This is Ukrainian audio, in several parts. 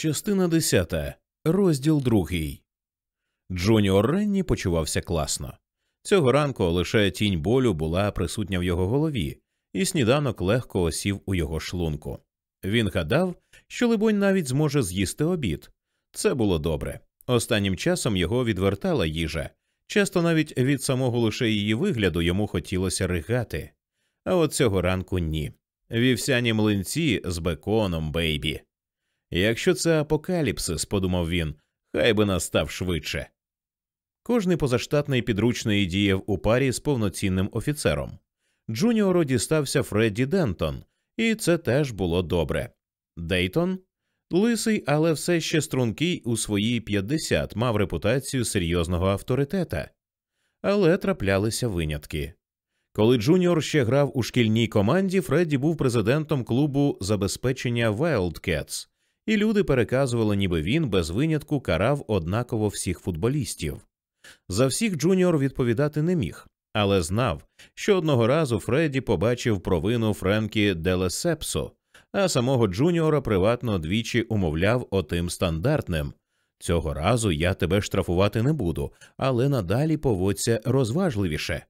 Частина десята. Розділ другий. Джуніор Ренні почувався класно. Цього ранку лише тінь болю була присутня в його голові, і сніданок легко осів у його шлунку. Він гадав, що, либонь, навіть зможе з'їсти обід. Це було добре. Останнім часом його відвертала їжа. Часто навіть від самого лише її вигляду йому хотілося ригати. А от цього ранку ні. Вівсяні млинці з беконом, бейбі. Якщо це апокаліпсис, подумав він, хай би настав швидше. Кожний позаштатний підручний діяв у парі з повноцінним офіцером. Джуніору дістався Фредді Дентон, і це теж було добре. Дейтон, лисий, але все ще стрункий у свої 50, мав репутацію серйозного авторитета. Але траплялися винятки. Коли Джуніор ще грав у шкільній команді, Фредді був президентом клубу забезпечення Wildcats, і люди переказували, ніби він без винятку карав однаково всіх футболістів. За всіх Джуніор відповідати не міг, але знав, що одного разу Фредді побачив провину Френкі Делесепсо, а самого Джуніора приватно двічі умовляв отим стандартним. Цього разу я тебе штрафувати не буду, але надалі поводься розважливіше.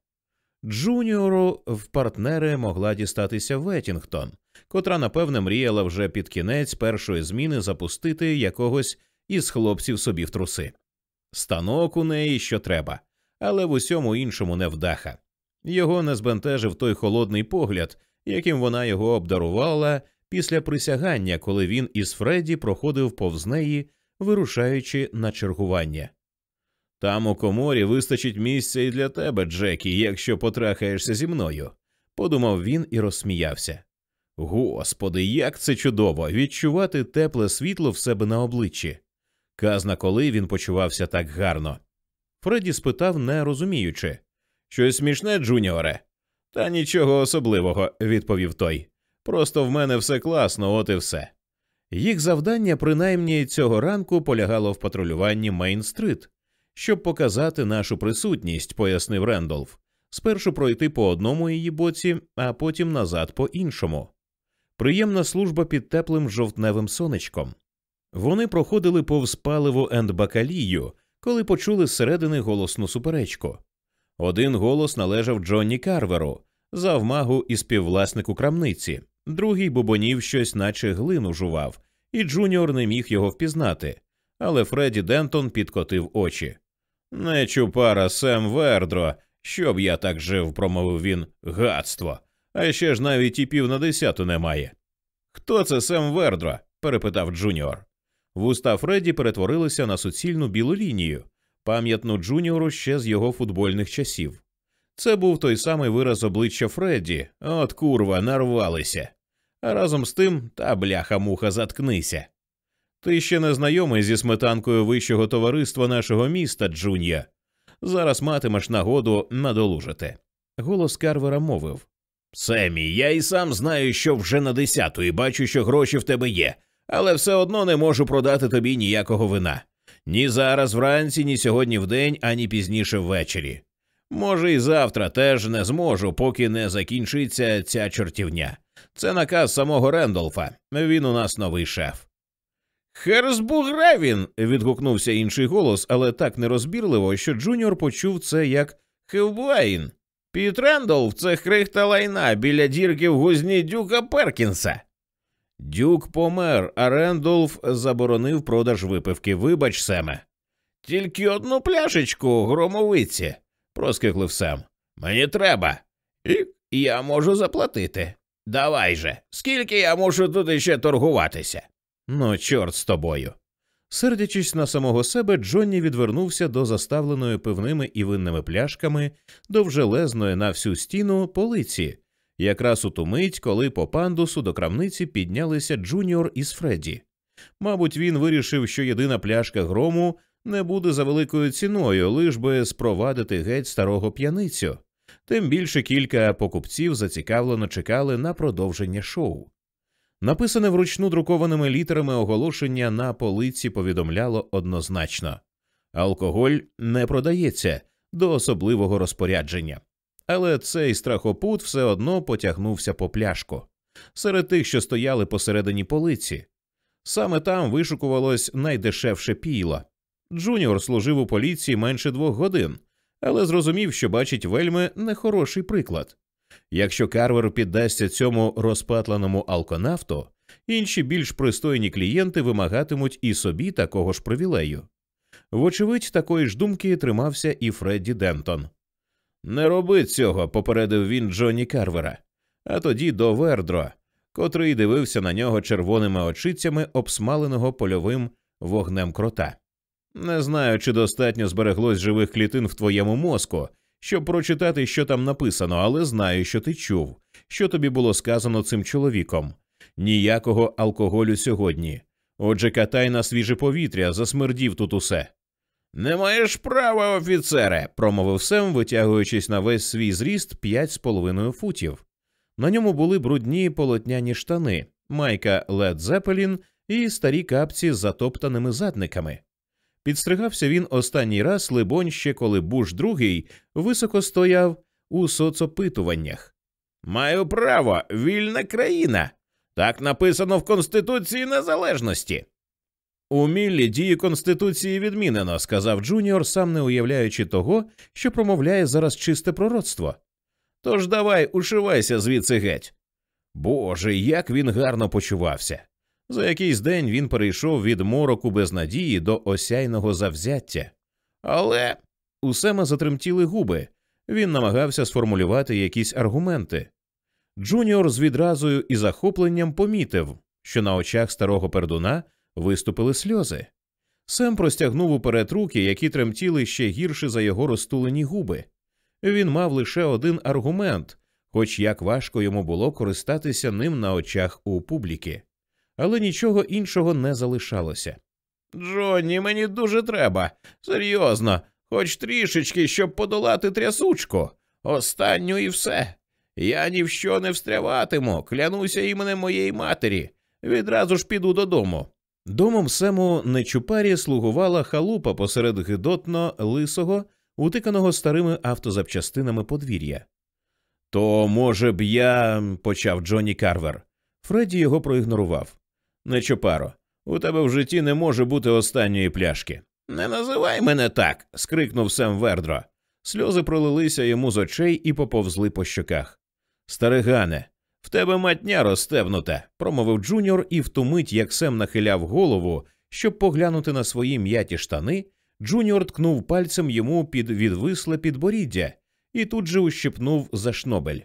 Джуніору в партнери могла дістатися Веттінгтон, котра, напевне, мріяла вже під кінець першої зміни запустити якогось із хлопців собі в труси. Станок у неї що треба, але в усьому іншому невдаха. Його не збентежив той холодний погляд, яким вона його обдарувала після присягання, коли він із Фредді проходив повз неї, вирушаючи на чергування. Там у коморі вистачить місця і для тебе, Джекі, якщо потрахаєшся зі мною, подумав він і розсміявся. Господи, як це чудово відчувати тепле світло в себе на обличчі. Казна, коли він почувався так гарно. Фредді спитав, не розуміючи. Щось смішне, Джуніоре? Та нічого особливого, відповів той. Просто в мене все класно, от і все. Їх завдання, принаймні цього ранку, полягало в патрулюванні Мейн-стрит. Щоб показати нашу присутність, пояснив Рендолф, спершу пройти по одному її боці, а потім назад по іншому. Приємна служба під теплим жовтневим сонечком. Вони проходили повз паливо енд бакалію, коли почули зсередини голосну суперечку. Один голос належав Джонні Карверу, завмагу і співвласнику крамниці, другий бубонів щось, наче глину жував, і Джуніор не міг його впізнати, але Фредді Дентон підкотив очі. Нечупара Сем Вердро, щоб я так жив, промовив він, гадство. А ще ж навіть і пів на десяту немає. Хто це Сем Вердро? перепитав Джуніор. Вуста Фредді перетворилися на суцільну білу лінію, пам'ятну Джуніору ще з його футбольних часів. Це був той самий вираз обличчя Фредді, от курва, нарвалися. А разом з тим та бляха муха заткнися. Ти ще не знайомий зі сметанкою вищого товариства нашого міста, Джунія. Зараз матимеш нагоду надолужити. Голос Карвера мовив Семі, я і сам знаю, що вже на десяту, і бачу, що гроші в тебе є, але все одно не можу продати тобі ніякого вина. Ні зараз вранці, ні сьогодні вдень, ані пізніше ввечері. Може, і завтра теж не зможу, поки не закінчиться ця чортівня. Це наказ самого Рендолфа. Він у нас новий шеф. Хер з Бугревін. відгукнувся інший голос, але так нерозбірливо, що Джуніор почув це як Хевбуайн. Піт Рендолф це хрихта лайна біля дірки в гузні Дюка Перкінса. Дюк помер, а Рендолф заборонив продаж випивки. Вибач, Семе. Тільки одну пляшечку громовиці, проскиглив Сем. Мені треба. І я можу заплатити. Давай же, скільки я можу тут іще торгуватися? Ну, чорт з тобою. Сердячись на самого себе, Джонні відвернувся до заставленої пивними і винними пляшками довжелезної на всю стіну полиці, якраз у ту мить, коли по пандусу до крамниці піднялися Джуніор із Фредді. Мабуть, він вирішив, що єдина пляшка грому не буде за великою ціною, лиш би спровадити геть старого п'яницю. Тим більше кілька покупців зацікавлено чекали на продовження шоу. Написане вручну друкованими літерами оголошення на полиці повідомляло однозначно алкоголь не продається до особливого розпорядження. Але цей страхопут все одно потягнувся по пляшку серед тих, що стояли посередині полиці. Саме там вишукувалось найдешевше пійло. Джуніор служив у поліції менше двох годин, але зрозумів, що бачить вельми нехороший приклад. Якщо Карвер піддасться цьому розпатленому алконафту, інші більш пристойні клієнти вимагатимуть і собі такого ж привілею. Вочевидь, такої ж думки тримався і Фредді Дентон. Не роби цього, попередив він Джонні Карвера, а тоді до Вердро, котрий дивився на нього червоними очицями обсмаленого польовим вогнем крота. Не знаю, чи достатньо збереглось живих клітин в твоєму мозку, щоб прочитати, що там написано, але знаю, що ти чув, що тобі було сказано цим чоловіком. Ніякого алкоголю сьогодні. Отже, катай на свіже повітря, засмердів тут усе. Не маєш права, офіцере, промовив Сем, витягуючись на весь свій зріст п'ять з половиною футів. На ньому були брудні полотняні штани, майка Лед Зепелін і старі капці з затоптаними задниками. Підстригався він останній раз, либонь, ще коли Буш другий високо стояв у соцопитуваннях. Маю право, вільна країна. Так написано в Конституції Незалежності. У Міллі дії Конституції відмінено, сказав Джуніор, сам не уявляючи того, що промовляє зараз чисте пророцтво. Тож давай ушивайся звідси геть. Боже, як він гарно почувався. За якийсь день він перейшов від мороку безнадії до осяйного завзяття. Але у Сема затремтіли губи. Він намагався сформулювати якісь аргументи. Джуніор з відразою і захопленням помітив, що на очах старого пердуна виступили сльози. Сем простягнув уперед руки, які тремтіли ще гірше за його розтулені губи. Він мав лише один аргумент, хоч як важко йому було користатися ним на очах у публіки але нічого іншого не залишалося. Джонні, мені дуже треба. Серйозно, хоч трішечки, щоб подолати трясучку. Останню і все. Я ні в що не встряватиму, клянуся іменем моєї матері. Відразу ж піду додому. Домом Сему Нечупарі слугувала халупа посеред гидотно лисого, утиканого старими автозапчастинами подвір'я. То, може б, я. почав Джонні Карвер. Фредді його проігнорував. Нечопаро, у тебе в житті не може бути останньої пляшки. Не називай мене так. скрикнув Сем Вердро. Сльози пролилися йому з очей і поповзли по щоках. Старигане, в тебе матня розстебнута, промовив Джуніор, і в ту мить, як Сем нахиляв голову, щоб поглянути на свої м'яті штани, Джуніор ткнув пальцем йому під відвисле підборіддя і тут же ущипнув за шнобель.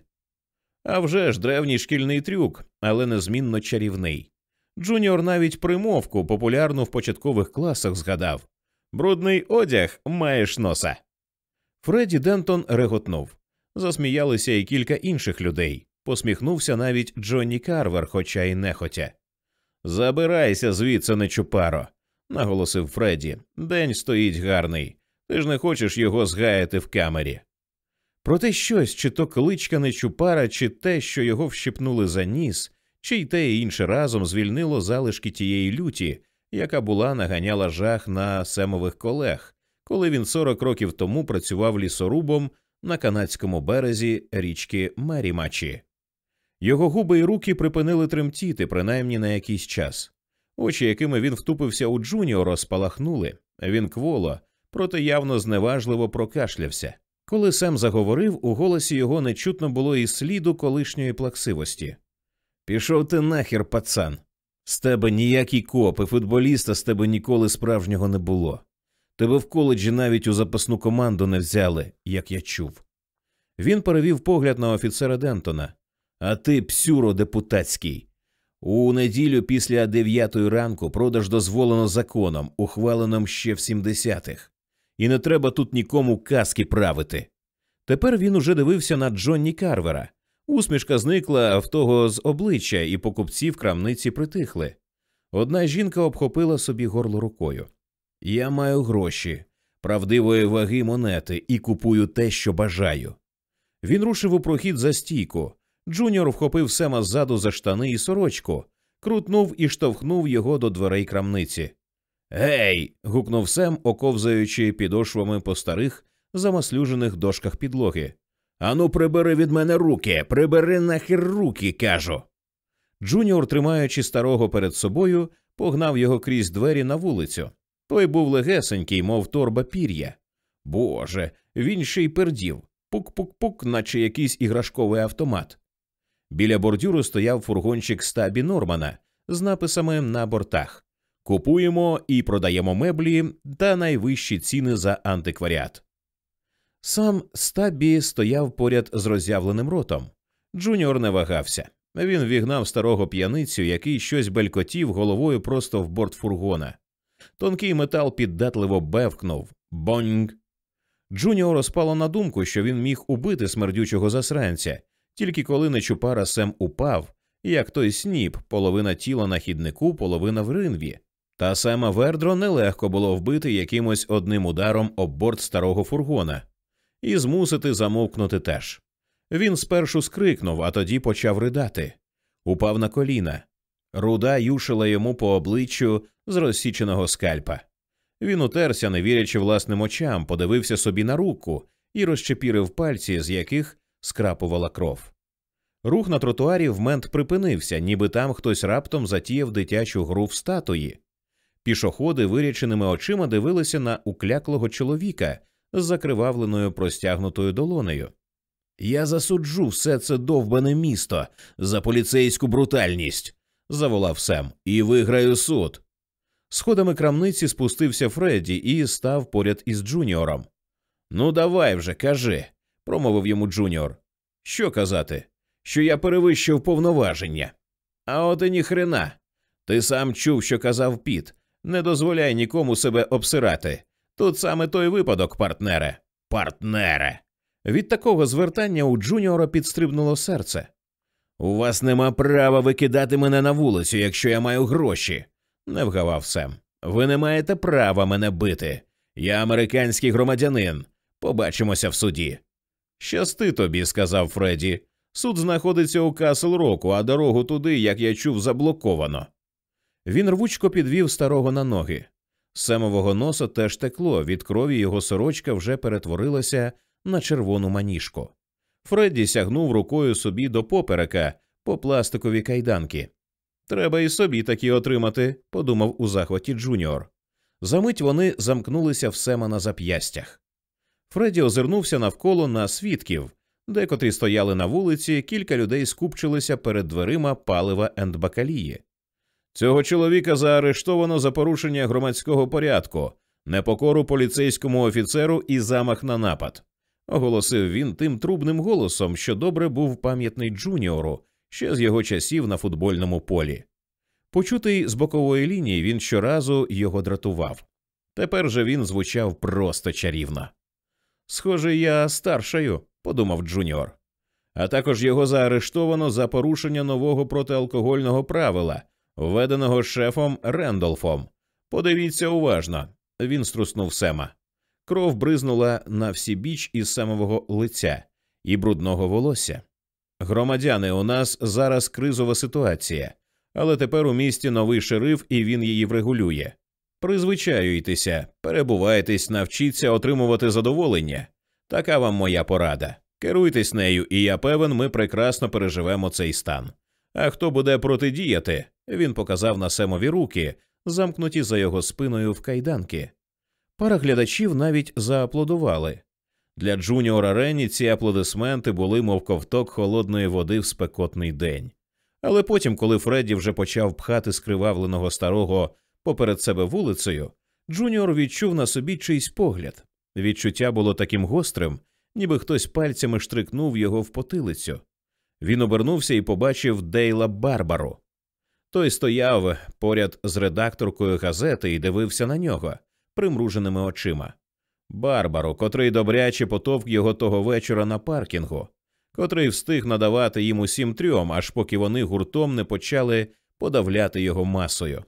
Авжеж древній шкільний трюк, але незмінно чарівний. Джуніор навіть примовку, популярну в початкових класах, згадав Брудний одяг маєш носа. Фредді Дентон реготнув. Засміялися і кілька інших людей. Посміхнувся навіть Джонні Карвер, хоча й нехотя. Забирайся звідси, нечупаро, наголосив Фредді. День стоїть гарний. Ти ж не хочеш його згаяти в камері. Проте щось, чи то кличка нечупара, чи те, що його вщипнули за ніс, чи й те і інше разом звільнило залишки тієї люті, яка була наганяла жах на семових колег, коли він 40 років тому працював лісорубом на канадському березі річки Мерімачі. Його губи й руки припинили тремтіти, принаймні на якийсь час. Очі, якими він втупився у Джуніора, спалахнули. Він кволо, проте явно зневажливо прокашлявся. Коли Сем заговорив, у голосі його не чутно було і сліду колишньої плаксивості. Пішов ти нахер, пацан. З тебе ніякий коп і футболіста з тебе ніколи справжнього не було. Тебе в коледжі навіть у запасну команду не взяли, як я чув. Він перевів погляд на офіцера Дентона. А ти, псюро депутатський. У неділю після дев'ятої ранку продаж дозволено законом, ухваленим ще в 70-х. І не треба тут нікому казки правити. Тепер він уже дивився на Джонні Карвера, Усмішка зникла в того з обличчя, і покупці в крамниці притихли. Одна жінка обхопила собі горло рукою. Я маю гроші, правдивої ваги монети і купую те, що бажаю. Він рушив у прохід за стійку. Джуніор вхопив Сема ззаду за штани і сорочку, крутнув і штовхнув його до дверей крамниці. Гей. гукнув Сем, сковзаючи підошвами по старих, замаслюжених дошках підлоги. Ану, прибери від мене руки, прибери нахер руки, кажу. Джуніор, тримаючи старого перед собою, погнав його крізь двері на вулицю. Той був легесенький, мов торба пір'я. Боже, він ще й пердів, пук-пук-пук, наче якийсь іграшковий автомат. Біля бордюру стояв фургончик Стабі Нормана з написами на бортах Купуємо і продаємо меблі та найвищі ціни за антикваріат. Сам Стабі стояв поряд з роззявленим ротом. Джуніор не вагався. Він вігнав старого п'яницю, який щось белькотів головою просто в борт фургона. Тонкий метал піддатливо бевкнув бонг. Джуніору спало на думку, що він міг убити смердючого засранця, тільки коли Нечупара Сем упав, як той сніп, половина тіла на хіднику, половина в ринві. Та Сема Вердро нелегко було вбити якимось одним ударом об борт старого фургона і змусити замовкнути теж. Він спершу скрикнув, а тоді почав ридати, упав на коліна. Руда юшила йому по обличчю з розсіченого скальпа. Він утерся, не вірячи власним очам, подивився собі на руку і розчепірив пальці, з яких скрапувала кров. Рух на тротуарі в мент припинився, ніби там хтось раптом затіяв дитячу гру в статуї. Пішоходи виряченими очима дивилися на укляклого чоловіка з закривавленою простягнутою долонею. Я засуджу все це довбане місто за поліцейську брутальність, заволав Сем, і виграю суд. Сходами крамниці спустився Фредді і став поряд із Джуніором. Ну, давай вже, кажи, промовив йому Джуніор. Що казати? Що я перевищив повноваження. А от і ніхрена. Ти сам чув, що казав Піт. Не дозволяй нікому себе обсирати. Тут саме той випадок, партнере. Партнере. Від такого звертання у Джуніора підстрибнуло серце. У вас нема права викидати мене на вулицю, якщо я маю гроші, не вгавав Сем. Ви не маєте права мене бити. Я американський громадянин. Побачимося в суді. Щасти тобі, сказав Фредді. Суд знаходиться у Касл Року, а дорогу туди, як я чув, заблоковано. Він рвучко підвів старого на ноги. З Семового носа теж текло, від крові його сорочка вже перетворилася на червону маніжку. Фредді сягнув рукою собі до поперека по пластикові кайданки. Треба і собі такі отримати, подумав у захваті Джуніор. За мить вони замкнулися в Сема на зап'ястях. Фредді озирнувся навколо на свідків, декотрі стояли на вулиці, кілька людей скупчилися перед дверима Палива енд Бакалії. Цього чоловіка заарештовано за порушення громадського порядку, непокору поліцейському офіцеру і замах на напад, оголосив він тим трубним голосом, що добре був пам'ятний Джуніору ще з його часів на футбольному полі. Почутий з бокової лінії він щоразу його дратував. Тепер же він звучав просто чарівно. Схоже, я старшаю, подумав Джуніор. А також його заарештовано за порушення нового протиалкогольного правила, введеного шефом Рендолфом. Подивіться уважно. Він струснув Сема. Кров бризнула на всі біч із самого лиця і брудного волосся. Громадяни, у нас зараз кризова ситуація, але тепер у місті новий шериф і він її врегулює. Призвичаюйтеся, перебувайтесь, навчіться отримувати задоволення. Така вам моя порада. Керуйтесь нею, і я певен, ми прекрасно переживемо цей стан. А хто буде протидіяти? Він показав на Семові руки, замкнуті за його спиною в кайданки. Пара глядачів навіть зааплодували. Для Джуніора Ренні ці аплодисменти були, мов ковток холодної води в спекотний день. Але потім, коли Фредді вже почав пхати скривавленого старого поперед себе вулицею, Джуніор відчув на собі чийсь погляд. Відчуття було таким гострим, ніби хтось пальцями штрикнув його в потилицю. Він обернувся і побачив Дейла Барбару. Той стояв поряд з редакторкою газети і дивився на нього примруженими очима. Барбару, котрий добряче потовк його того вечора на паркінгу, котрий встиг надавати їм усім трьом, аж поки вони гуртом не почали подавляти його масою.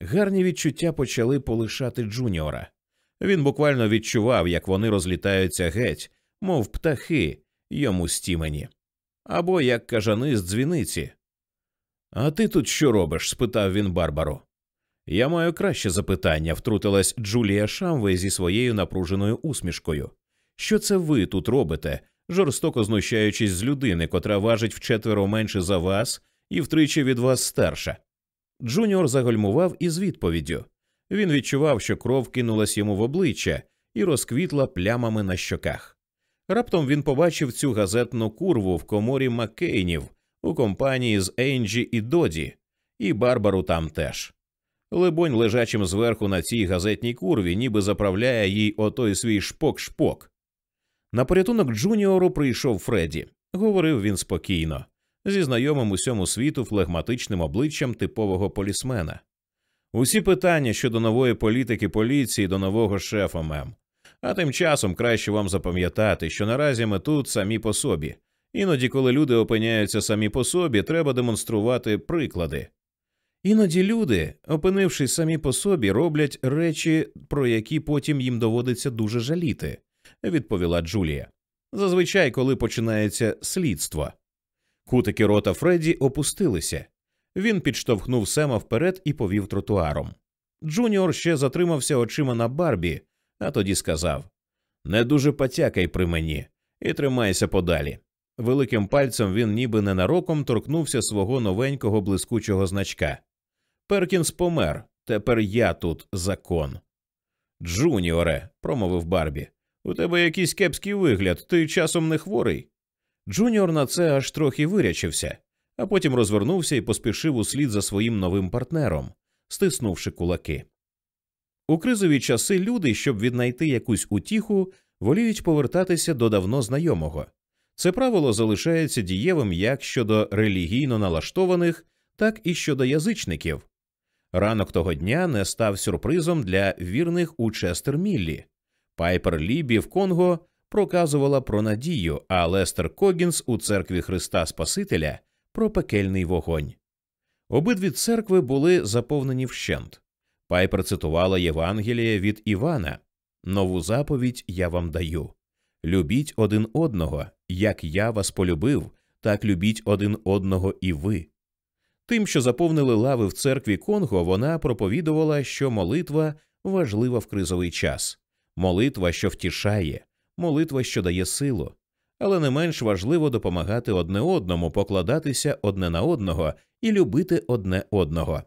Гарні відчуття почали полишати Джуніора. Він буквально відчував, як вони розлітаються геть, мов птахи йому стімені, або як кажани з дзвіниці. А ти тут що робиш? спитав він Барбару. Я маю краще запитання, втрутилась Джулія Шамвей зі своєю напруженою усмішкою. Що це ви тут робите, жорстоко знущаючись з людини, котра важить вчетверо менше за вас і втричі від вас старша? Джуніор загальмував із відповіддю. Він відчував, що кров кинулась йому в обличчя і розквітла плямами на щоках. Раптом він побачив цю газетну курву в коморі Маккейнів у компанії з Енджі і Доді, і Барбару там теж. Либонь, лежачим зверху на цій газетній курві, ніби заправляє їй отой свій шпок-шпок. На порятунок Джуніору прийшов Фредді. Говорив він спокійно, зі знайомим усьому світу флегматичним обличчям типового полісмена. Усі питання щодо нової політики поліції до нового шефа мем. А тим часом краще вам запам'ятати, що наразі ми тут самі по собі. Іноді, коли люди опиняються самі по собі, треба демонструвати приклади. Іноді люди, опинившись самі по собі, роблять речі, про які потім їм доводиться дуже жаліти, відповіла Джулія. Зазвичай, коли починається слідство. Кутики рота Фредді опустилися. Він підштовхнув Сема вперед і повів тротуаром. Джуніор ще затримався очима на Барбі, а тоді сказав Не дуже потякай при мені і тримайся подалі. Великим пальцем він ніби ненароком торкнувся свого новенького блискучого значка. Перкінс помер. Тепер я тут закон. Джуніоре, промовив Барбі, у тебе якийсь кепський вигляд, ти часом не хворий. Джуніор на це аж трохи вирячився, а потім розвернувся і поспішив услід за своїм новим партнером, стиснувши кулаки. У кризові часи люди, щоб віднайти якусь утіху, воліють повертатися до давно знайомого. Це правило залишається дієвим як щодо релігійно налаштованих, так і щодо язичників. Ранок того дня не став сюрпризом для вірних у Честер Міллі. Пайпер Лібі в Конго проказувала про надію, а Лестер Когінс у церкві Христа Спасителя про пекельний вогонь. Обидві церкви були заповнені вщент. Пайпер цитувала Євангеліє від Івана Нову заповідь я вам даю. Любіть один одного, як я вас полюбив, так любіть один одного і ви. Тим, що заповнили лави в церкві Конго, вона проповідувала, що молитва важлива в кризовий час, молитва, що втішає, молитва, що дає силу, але не менш важливо допомагати одне одному, покладатися одне на одного і любити одне одного.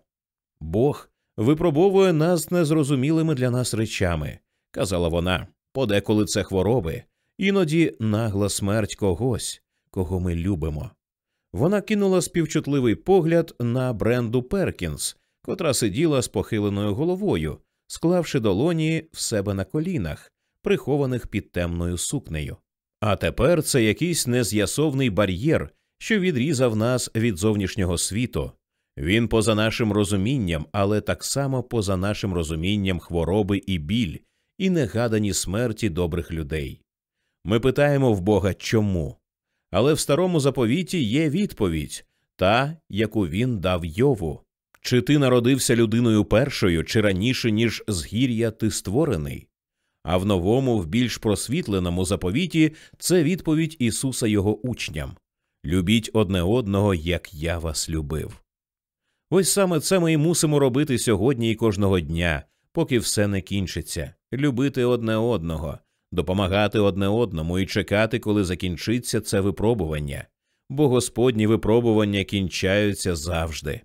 Бог випробовує нас незрозумілими для нас речами, казала вона, подеколи це хвороби, іноді нагла смерть когось, кого ми любимо. Вона кинула співчутливий погляд на Бренду Перкінс, котра сиділа з похиленою головою, склавши долоні в себе на колінах, прихованих під темною сукнею. А тепер це якийсь нез'ясовний бар'єр, що відрізав нас від зовнішнього світу. Він поза нашим розумінням, але так само поза нашим розумінням хвороби і біль, і негадані смерті добрих людей. Ми питаємо в Бога чому? Але в старому заповіті є відповідь та, яку він дав Йову. Чи ти народився людиною першою, чи раніше, ніж згір'я ти створений? А в новому, в більш просвітленому заповіті це відповідь Ісуса Його учням любіть одне одного, як я вас любив. Ось саме це ми і мусимо робити сьогодні і кожного дня, поки все не кінчиться любити одне одного, допомагати одне одному і чекати, коли закінчиться це випробування, бо господні випробування кінчаються завжди.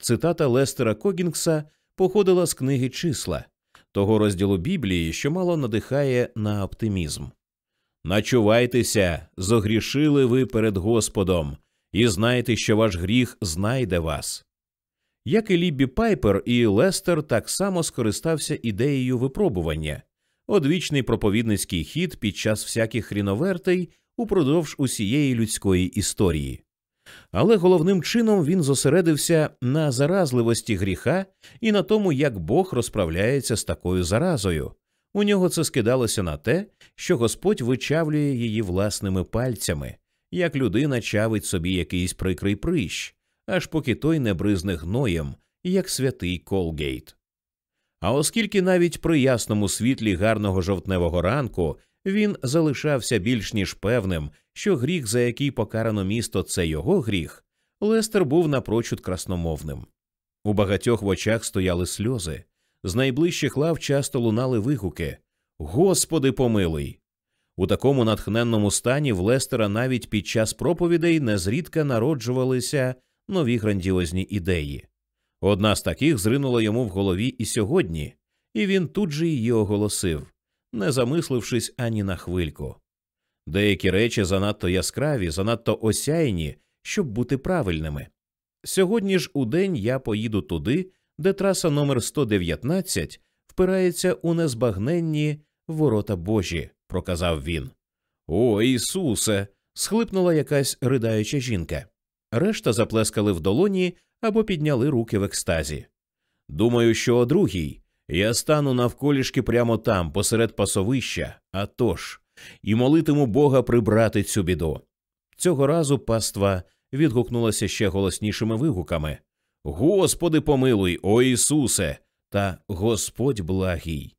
Цитата Лестера Когінгса походила з книги числа, того розділу Біблії, що мало надихає на оптимізм. Начувайтеся, зогрішили ви перед Господом, і знайте, що ваш гріх знайде вас. Як і Ліббі Пайпер, і Лестер так само скористався ідеєю випробування, одвічний проповідницький хід під час всяких хріновертей упродовж усієї людської історії. Але головним чином він зосередився на заразливості гріха і на тому, як Бог розправляється з такою заразою. У нього це скидалося на те, що Господь вичавлює її власними пальцями, як людина чавить собі якийсь прикрий прищ, аж поки той не бризне гноєм, як святий Колгейт. А оскільки навіть при ясному світлі гарного жовтневого ранку він залишався більш ніж певним, що гріх, за який покарано місто, це його гріх, Лестер був напрочуд красномовним. У багатьох в очах стояли сльози, з найближчих лав часто лунали вигуки Господи помилуй! У такому натхненному стані в Лестера навіть під час проповідей незрідка народжувалися нові грандіозні ідеї. Одна з таких зринула йому в голові і сьогодні, і він тут же її оголосив, не замислившись ані на хвильку. Деякі речі занадто яскраві, занадто осяйні, щоб бути правильними. Сьогодні ж у день я поїду туди, де траса номер 119 впирається у незбагненні ворота Божі, проказав він. О, Ісусе. схлипнула якась ридаюча жінка. Решта заплескали в долоні або підняли руки в екстазі. Думаю, що о другій я стану навколішки прямо там, посеред пасовища, а тож, і молитиму Бога прибрати цю біду. Цього разу паства відгукнулася ще голоснішими вигуками Господи, помилуй, о Ісусе, та Господь благий.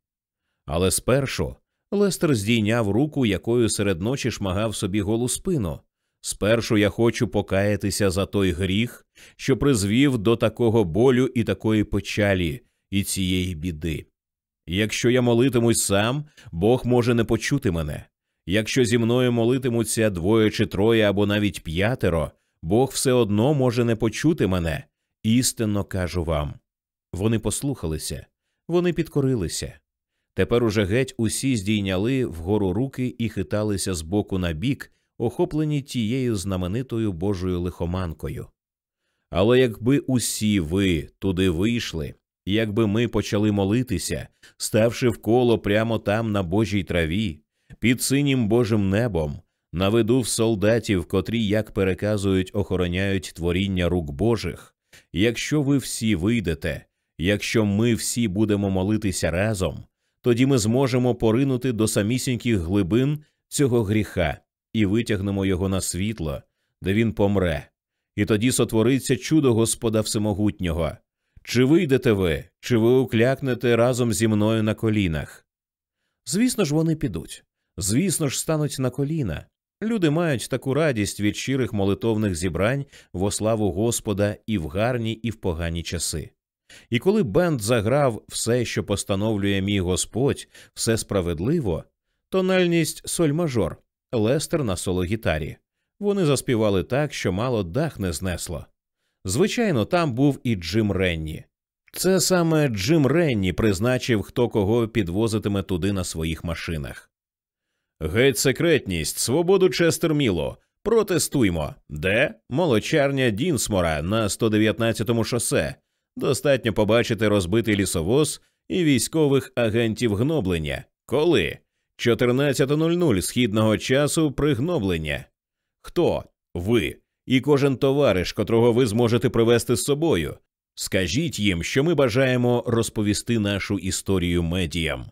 Але спершу Лестер здійняв руку, якою серед ночі шмагав собі голу спину. Спершу я хочу покаятися за той гріх, що призвів до такого болю і такої печалі і цієї біди. Якщо я молитимусь сам, Бог може не почути мене. Якщо зі мною молитимуться двоє чи троє або навіть п'ятеро, Бог все одно може не почути мене. Істинно кажу вам. Вони послухалися, вони підкорилися. Тепер уже геть усі здійняли вгору руки і хиталися з боку на бік, охоплені тією знаменитою Божою лихоманкою. Але якби усі ви туди вийшли, якби ми почали молитися, ставши в коло прямо там на Божій траві, під синім Божим небом, на виду в солдатів, котрі, як переказують, охороняють творіння рук Божих, якщо ви всі вийдете, якщо ми всі будемо молитися разом, тоді ми зможемо поринути до самісіньких глибин цього гріха і витягнемо його на світло, де він помре, і тоді сотвориться чудо Господа Всемогутнього. Чи вийдете ви, чи ви уклякнете разом зі мною на колінах? Звісно ж, вони підуть. Звісно ж, стануть на коліна. Люди мають таку радість від щирих молитовних зібрань во славу Господа і в гарні, і в погані часи. І коли бенд заграв все, що постановлює мій Господь, все справедливо, тональність соль мажор, Лестер на соло-гітарі. Вони заспівали так, що мало дах не знесло. Звичайно, там був і Джим Ренні. Це саме Джим Ренні призначив, хто кого підвозитиме туди на своїх машинах. Геть секретність, свободу Честер Міло. Протестуймо. Де? Молочарня Дінсмора на 119-му шосе. Достатньо побачити розбитий лісовоз і військових агентів гноблення. Коли? 14.00 східного часу пригноблення. Хто? Ви і кожен товариш, котрого ви зможете привезти з собою. Скажіть їм, що ми бажаємо розповісти нашу історію медіям.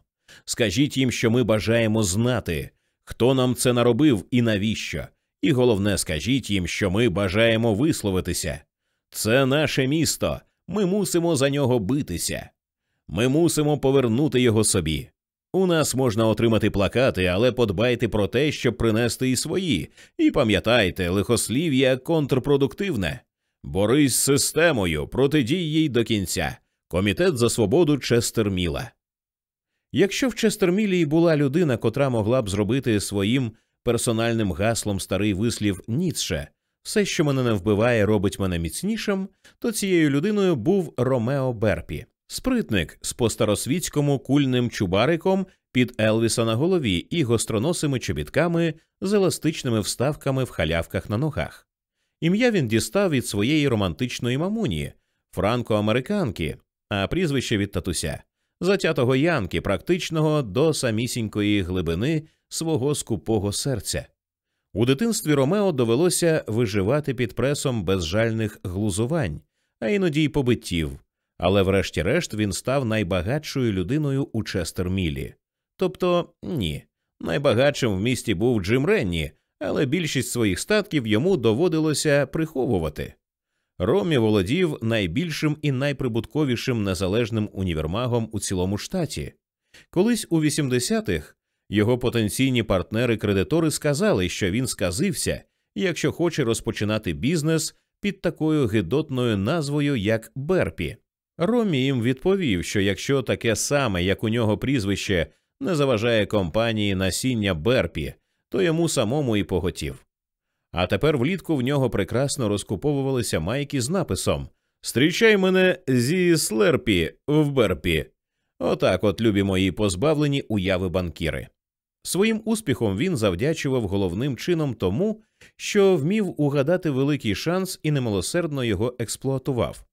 Скажіть їм, що ми бажаємо знати, хто нам це наробив і навіщо. І головне, скажіть їм, що ми бажаємо висловитися. Це наше місто. Ми мусимо за нього битися. Ми мусимо повернути його собі. У нас можна отримати плакати, але подбайте про те, щоб принести і свої, і пам'ятайте, лихослів'я контрпродуктивне. Борись з системою, протидій їй до кінця. Комітет за свободу Честерміла. Якщо в Честермілі була людина, котра могла б зробити своїм персональним гаслом старий вислів Ніцше, все, що мене не вбиває, робить мене міцнішим, то цією людиною був Ромео Берпі. Спритник з постаросвітському кульним чубариком під Елвіса на голові і гостроносими чобітками з еластичними вставками в халявках на ногах. Ім'я він дістав від своєї романтичної мамуні, франко-американки, а прізвище від татуся, затятого янки, практичного до самісінької глибини свого скупого серця. У дитинстві Ромео довелося виживати під пресом безжальних глузувань, а іноді й побиттів але врешті-решт він став найбагатшою людиною у Честермілі. Тобто ні, найбагатшим в місті був Джим Ренні, але більшість своїх статків йому доводилося приховувати. Ромі володів найбільшим і найприбутковішим незалежним універмагом у цілому штаті. Колись у 80-х його потенційні партнери-кредитори сказали, що він сказився, якщо хоче розпочинати бізнес під такою гидотною назвою, як Берпі. Ромі їм відповів, що якщо таке саме, як у нього прізвище, не заважає компанії насіння Берпі, то йому самому і поготів. А тепер влітку в нього прекрасно розкуповувалися майки з написом Стрічай мене зі слерпі в берпі. Отак, от любі мої позбавлені уяви банкіри. Своїм успіхом він завдячував головним чином тому, що вмів угадати великий шанс і немилосердно його експлуатував.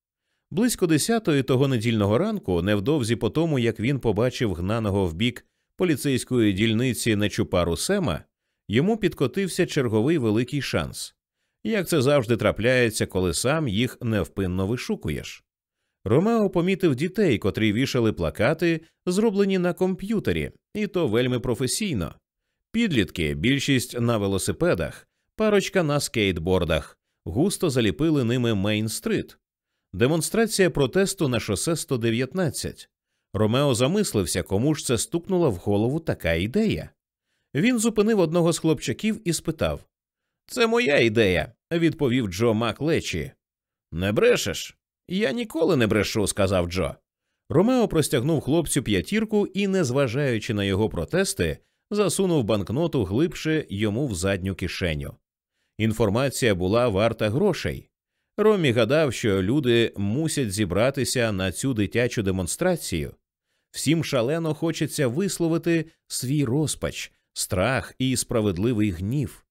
Близько десятої того недільного ранку, невдовзі по тому, як він побачив гнаного в бік поліцейської дільниці Нечупару Сема, йому підкотився черговий великий шанс. Як це завжди трапляється, коли сам їх невпинно вишукуєш. Ромео помітив дітей, котрі вішали плакати, зроблені на комп'ютері, і то вельми професійно. Підлітки, більшість на велосипедах, парочка на скейтбордах, густо заліпили ними Мейн-стрит. Демонстрація протесту на шосе 119. Ромео замислився, кому ж це стукнула в голову така ідея. Він зупинив одного з хлопчаків і спитав Це моя ідея, відповів Джо Маклечі. Не брешеш? Я ніколи не брешу, сказав Джо. Ромео простягнув хлопцю п'ятірку і, незважаючи на його протести, засунув банкноту глибше йому в задню кишеню. Інформація була варта грошей. Ромі гадав, що люди мусять зібратися на цю дитячу демонстрацію. Всім шалено хочеться висловити свій розпач, страх і справедливий гнів.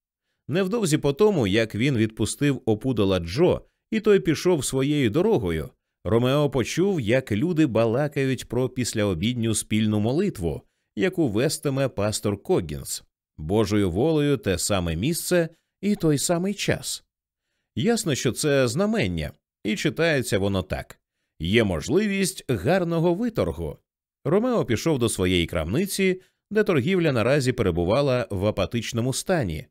Невдовзі по тому, як він відпустив опудала Джо, і той пішов своєю дорогою, Ромео почув, як люди балакають про післяобідню спільну молитву, яку вестиме пастор Когінс, Божою волею те саме місце і той самий час. Ясно, що це знамення, і читається воно так є можливість гарного виторгу. Ромео пішов до своєї крамниці, де торгівля наразі перебувала в апатичному стані.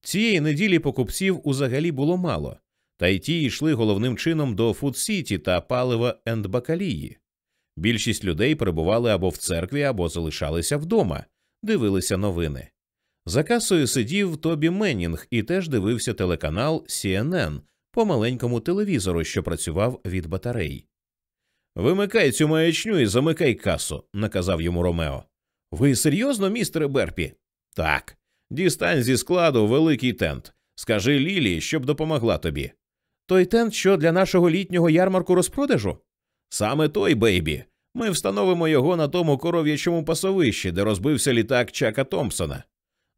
Цієї неділі покупців узагалі було мало, та й ті йшли головним чином до Фуд-Сіті та Палива енд Бакалії. Більшість людей перебували або в церкві, або залишалися вдома, дивилися новини. За касою сидів Тобі Меннінг і теж дивився телеканал CNN по маленькому телевізору, що працював від батарей. Вимикай цю маячню і замикай касу, наказав йому Ромео. Ви серйозно, містере Берпі? Так. Дістань зі складу великий тент. Скажи Лілі, щоб допомогла тобі. Той тент, що для нашого літнього ярмарку розпродажу? Саме той, бейбі. Ми встановимо його на тому коров'ячому пасовищі, де розбився літак Чака Томпсона.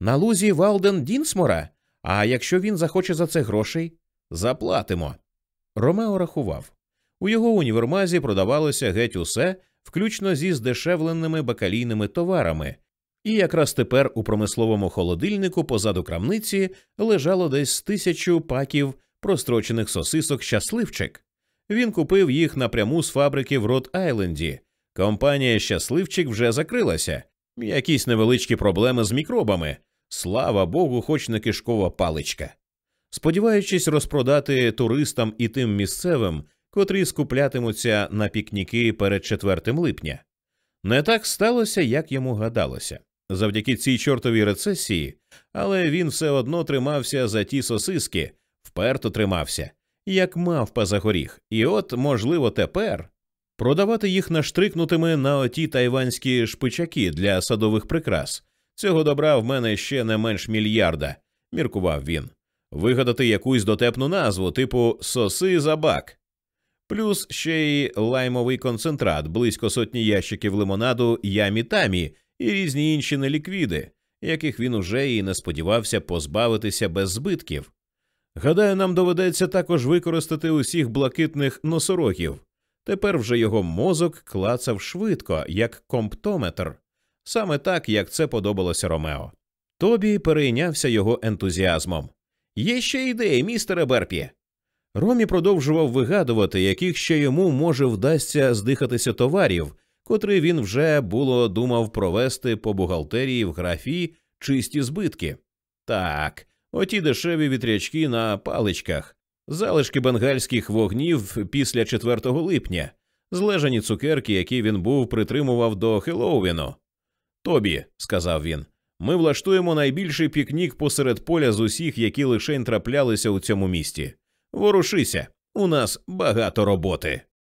На лузі Валден Дінсмора. А якщо він захоче за це грошей, заплатимо. Ромео рахував. У його універмазі продавалося геть усе, включно зі здешевленими бакалійними товарами, і якраз тепер у промисловому холодильнику позаду крамниці лежало десь тисячу паків прострочених сосисок щасливчик. Він купив їх напряму з фабрики в Рот Айленді. Компанія Щасливчик вже закрилася, якісь невеличкі проблеми з мікробами. Слава Богу, хоч не кишкова паличка. Сподіваючись розпродати туристам і тим місцевим, котрі скуплятимуться на пікніки перед 4 липня. Не так сталося, як йому гадалося. Завдяки цій чортовій рецесії, але він все одно тримався за ті сосиски, вперто тримався, як мавпа за горіх, і от, можливо, тепер продавати їх наштрикнутими на оті тайванські шпичаки для садових прикрас. Цього добра в мене ще не менш мільярда, міркував він. Вигадати якусь дотепну назву, типу соси за бак. Плюс ще й лаймовий концентрат, близько сотні ящиків лимонаду ямі тамі і різні інші неліквіди, яких він уже і не сподівався позбавитися без збитків. Гадаю, нам доведеться також використати усіх блакитних носорогів. Тепер вже його мозок клацав швидко, як комптометр, саме так, як це подобалося Ромео. Тобі перейнявся його ентузіазмом. Є ще ідеї, містере Берпі. Ромі продовжував вигадувати, яких ще йому може вдасться здихатися товарів, котрий він вже було думав провести по бухгалтерії в графі чисті збитки. Так, оті дешеві вітрячки на паличках, залишки бенгальських вогнів після 4 липня, злежані цукерки, які він був притримував до Хеллоуіну. Тобі, сказав він, ми влаштуємо найбільший пікнік посеред поля з усіх, які лишень траплялися у цьому місті. Ворушися, у нас багато роботи.